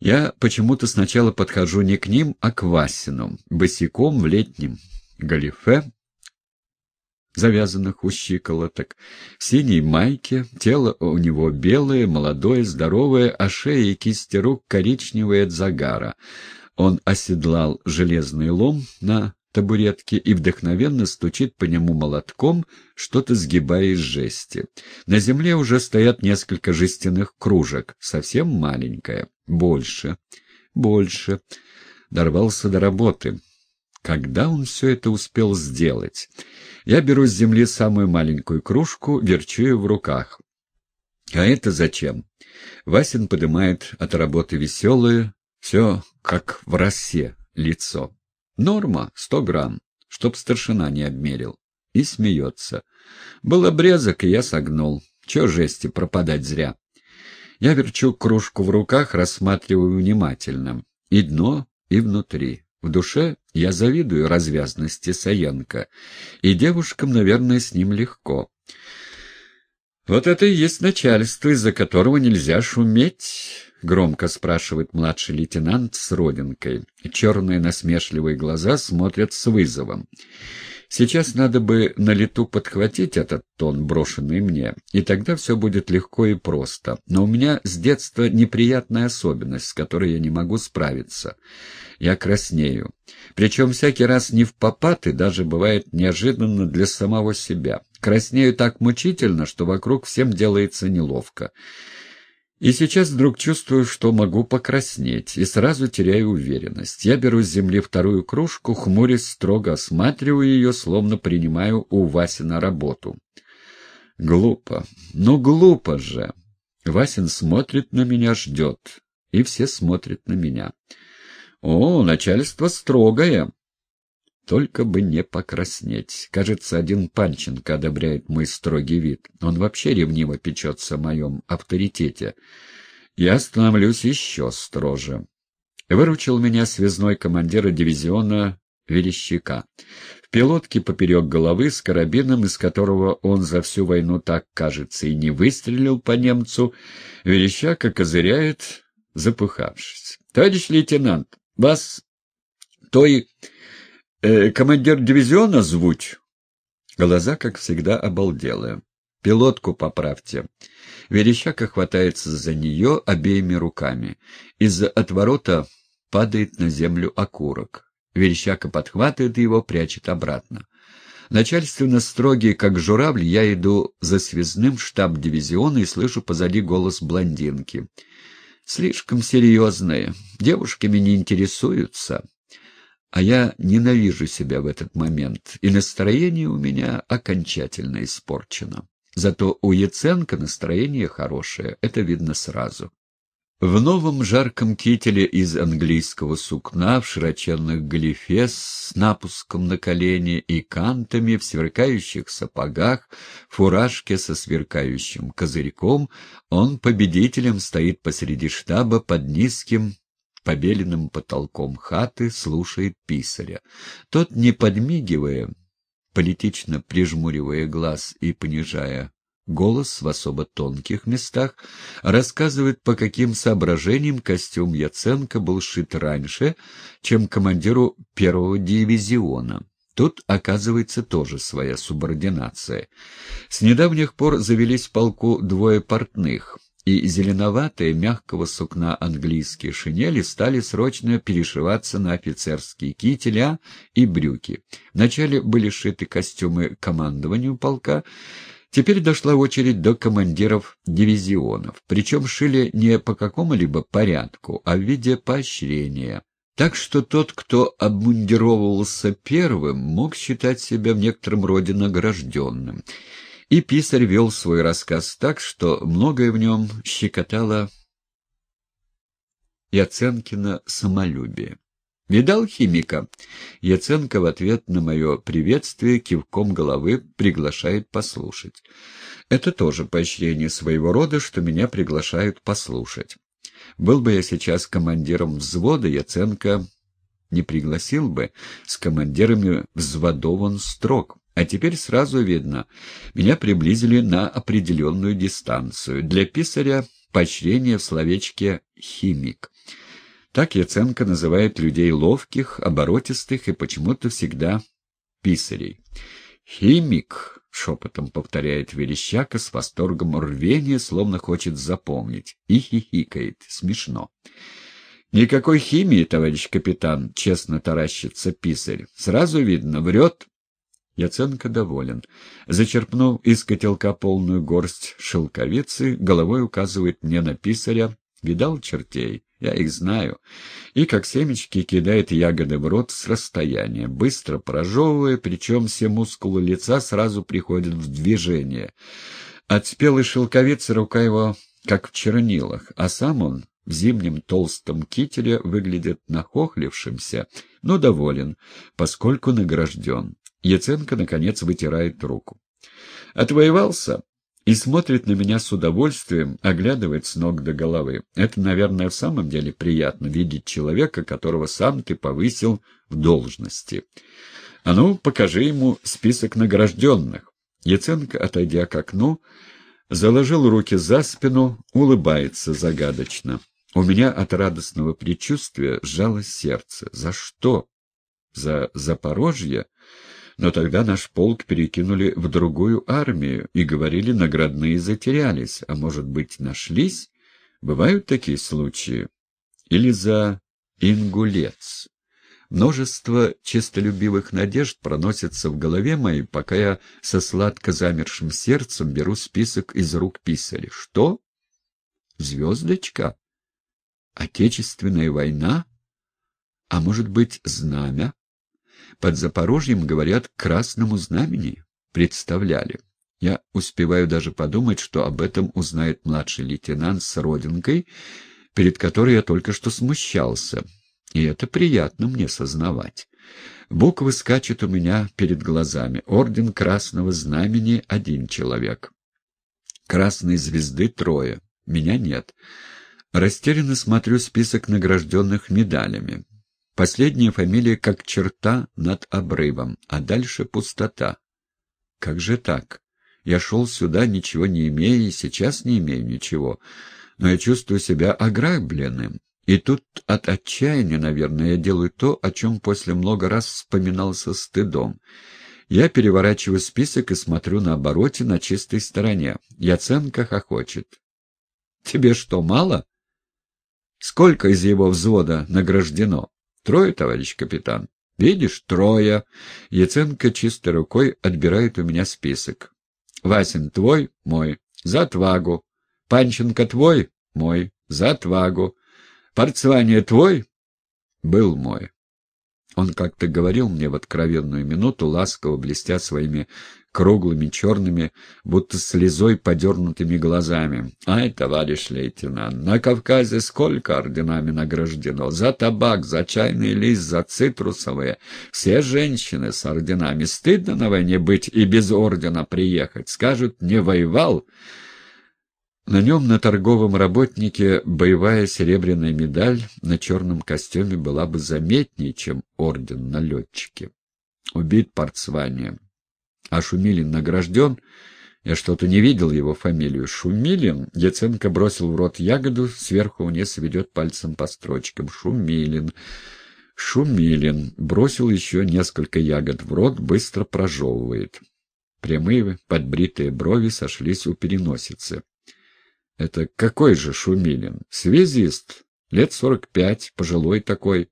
Я почему-то сначала подхожу не к ним, а к Васину, босиком в летнем галифе, завязанных у щиколоток, в синей майке, тело у него белое, молодое, здоровое, а шея и кисти рук коричневые от загара. Он оседлал железный лом на табуретке и вдохновенно стучит по нему молотком, что-то сгибая из жести. На земле уже стоят несколько жестяных кружек, совсем маленькая. Больше, больше. Дорвался до работы. Когда он все это успел сделать? Я беру с земли самую маленькую кружку, верчу ее в руках. А это зачем? Васин поднимает от работы веселое, все как в росе, лицо. Норма — сто грамм, чтоб старшина не обмерил. И смеется. Был обрезок, и я согнул. Че жести пропадать зря? Я верчу кружку в руках, рассматриваю внимательно. И дно, и внутри. В душе я завидую развязности Саенко. И девушкам, наверное, с ним легко. Вот это и есть начальство, из-за которого нельзя шуметь. — громко спрашивает младший лейтенант с родинкой. Черные насмешливые глаза смотрят с вызовом. Сейчас надо бы на лету подхватить этот тон, брошенный мне, и тогда все будет легко и просто. Но у меня с детства неприятная особенность, с которой я не могу справиться. Я краснею. Причем всякий раз не в попад и даже бывает неожиданно для самого себя. Краснею так мучительно, что вокруг всем делается неловко. И сейчас вдруг чувствую, что могу покраснеть, и сразу теряю уверенность. Я беру с земли вторую кружку, хмурясь, строго осматриваю ее, словно принимаю у Васина работу. Глупо. Ну, глупо же. Васин смотрит на меня, ждет. И все смотрят на меня. О, начальство строгое. Только бы не покраснеть. Кажется, один Панченко одобряет мой строгий вид. Он вообще ревниво печется о моем авторитете. Я становлюсь еще строже. Выручил меня связной командира дивизиона Верещака. В пилотке поперек головы с карабином, из которого он за всю войну так, кажется, и не выстрелил по немцу, Верещака козыряет, запыхавшись. — Товарищ лейтенант, вас той э, командир дивизиона звуть?» Глаза, как всегда, обалделые. «Пилотку поправьте». Верещака хватается за нее обеими руками. Из-за отворота падает на землю окурок. Верещака подхватывает его, прячет обратно. Начальственно строгий, как журавль, я иду за связным штаб дивизиона и слышу позади голос блондинки. «Слишком серьезные. Девушками не интересуются». А я ненавижу себя в этот момент, и настроение у меня окончательно испорчено. Зато у Яценко настроение хорошее, это видно сразу. В новом жарком кителе из английского сукна, в широченных галифе с напуском на колени и кантами, в сверкающих сапогах, фуражке со сверкающим козырьком, он победителем стоит посреди штаба под низким побеленным потолком хаты слушает писаря. Тот, не подмигивая, политично прижмуривая глаз и понижая голос в особо тонких местах, рассказывает, по каким соображениям костюм Яценко был шит раньше, чем командиру первого дивизиона. Тут, оказывается, тоже своя субординация. С недавних пор завелись в полку двое портных — и зеленоватые мягкого сукна английские шинели стали срочно перешиваться на офицерские кителя и брюки. Вначале были шиты костюмы командованию полка, Теперь дошла очередь до командиров дивизионов, причем шили не по какому-либо порядку, а в виде поощрения. Так что тот, кто обмундировывался первым, мог считать себя в некотором роде награжденным. И писарь вел свой рассказ так, что многое в нем щекотало Яценкина самолюбие. «Видал химика?» Яценко в ответ на мое приветствие кивком головы приглашает послушать. Это тоже поощрение своего рода, что меня приглашают послушать. Был бы я сейчас командиром взвода, Яценко не пригласил бы. С командирами взводов он строг. А теперь сразу видно, меня приблизили на определенную дистанцию. Для писаря поощрение в словечке «химик». Так Яценко называет людей ловких, оборотистых и почему-то всегда писарей. «Химик», — шепотом повторяет Верещака с восторгом рвения, словно хочет запомнить, и хихикает. Смешно. «Никакой химии, товарищ капитан», — честно таращится писарь. «Сразу видно, врет». Яценко доволен. Зачерпнув из котелка полную горсть шелковицы, головой указывает мне на писаря. Видал чертей? Я их знаю. И как семечки кидает ягоды в рот с расстояния, быстро прожевывая, причем все мускулы лица сразу приходят в движение. От спелой шелковицы рука его как в чернилах, а сам он в зимнем толстом кителе выглядит нахохлившимся, но доволен, поскольку награжден. Яценко, наконец, вытирает руку. Отвоевался и смотрит на меня с удовольствием, оглядывает с ног до головы. Это, наверное, в самом деле приятно видеть человека, которого сам ты повысил в должности. А ну, покажи ему список награжденных. Яценко, отойдя к окну, заложил руки за спину, улыбается загадочно. У меня от радостного предчувствия сжалось сердце. За что? За Запорожье? Но тогда наш полк перекинули в другую армию, и, говорили, наградные затерялись, а, может быть, нашлись? Бывают такие случаи? Или за Ингулец? Множество честолюбивых надежд проносится в голове моей, пока я со сладко замершим сердцем беру список из рук писаря. Что? Звездочка? Отечественная война? А может быть, знамя? Под Запорожьем, говорят, красному знамени представляли. Я успеваю даже подумать, что об этом узнает младший лейтенант с родинкой, перед которой я только что смущался. И это приятно мне сознавать. Буквы скачут у меня перед глазами. Орден Красного Знамени — один человек. Красной звезды — трое. Меня нет. Растерянно смотрю список награжденных медалями. Последняя фамилия как черта над обрывом, а дальше пустота. Как же так? Я шел сюда, ничего не имея, и сейчас не имею ничего, но я чувствую себя ограбленным. И тут от отчаяния, наверное, я делаю то, о чем после много раз вспоминал со стыдом. Я переворачиваю список и смотрю на обороте на чистой стороне. Яценко хохочет. «Тебе что, мало? Сколько из его взвода награждено?» Трое, товарищ капитан. Видишь, трое. Яценко чистой рукой отбирает у меня список. Васин твой, мой, за отвагу. Панченко твой, мой, за отвагу. Парцвание твой, был мой. Он как-то говорил мне в откровенную минуту, ласково блестя своими круглыми черными, будто слезой подернутыми глазами. «Ай, товарищ лейтенант, на Кавказе сколько орденами награждено? За табак, за чайный лист, за цитрусовые. Все женщины с орденами. Стыдно на войне быть и без ордена приехать. Скажут, не воевал». На нем, на торговом работнике, боевая серебряная медаль на черном костюме была бы заметнее, чем орден на летчике. Убит портзванием. А Шумилин награжден? Я что-то не видел его фамилию. Шумилин? Яценко бросил в рот ягоду, сверху вниз ведет пальцем по строчкам. Шумилин. Шумилин. Бросил еще несколько ягод в рот, быстро прожевывает. Прямые подбритые брови сошлись у переносицы. Это какой же Шумилин? Связист. Лет сорок пять, пожилой такой.